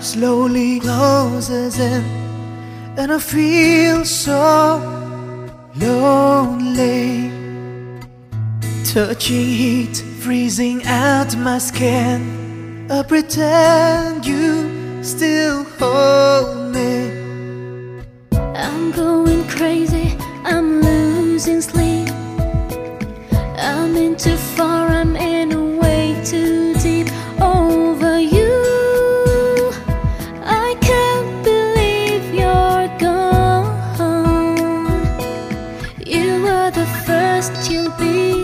slowly closes in, and I feel so lonely. Touching heat, freezing out my skin. I pretend you still hold the first, you'll be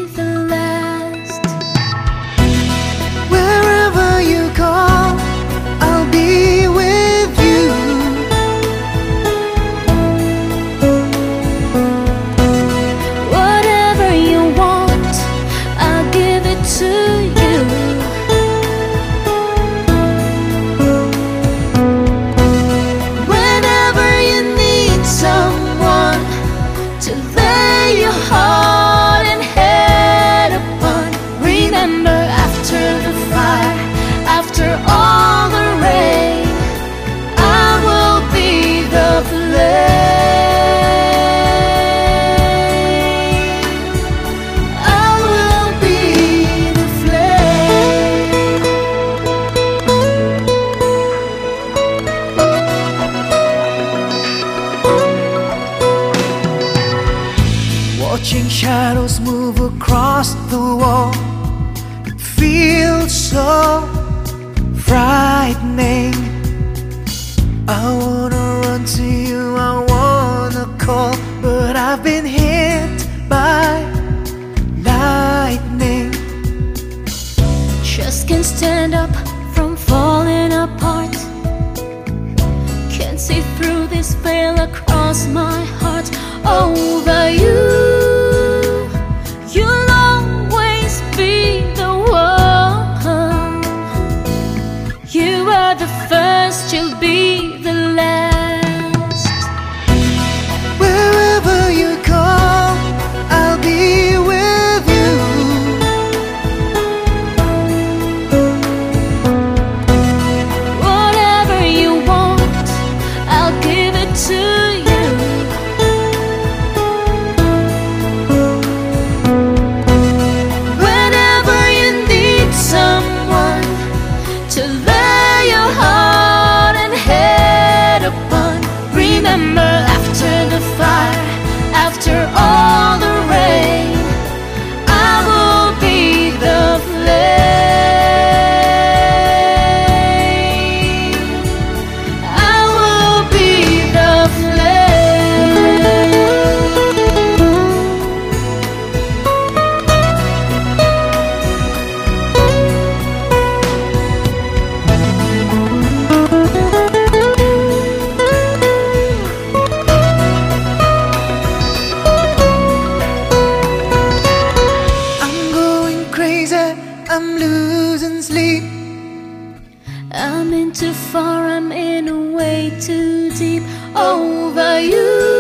Watching shadows move across the wall it feels so frightening. I wanna run to you, I wanna call, but I've been hit by lightning. Just can't stand up from falling apart. Can't see through this veil across my heart. Over crazy, I'm losing sleep. I'm in too far, I'm in a way too deep over you.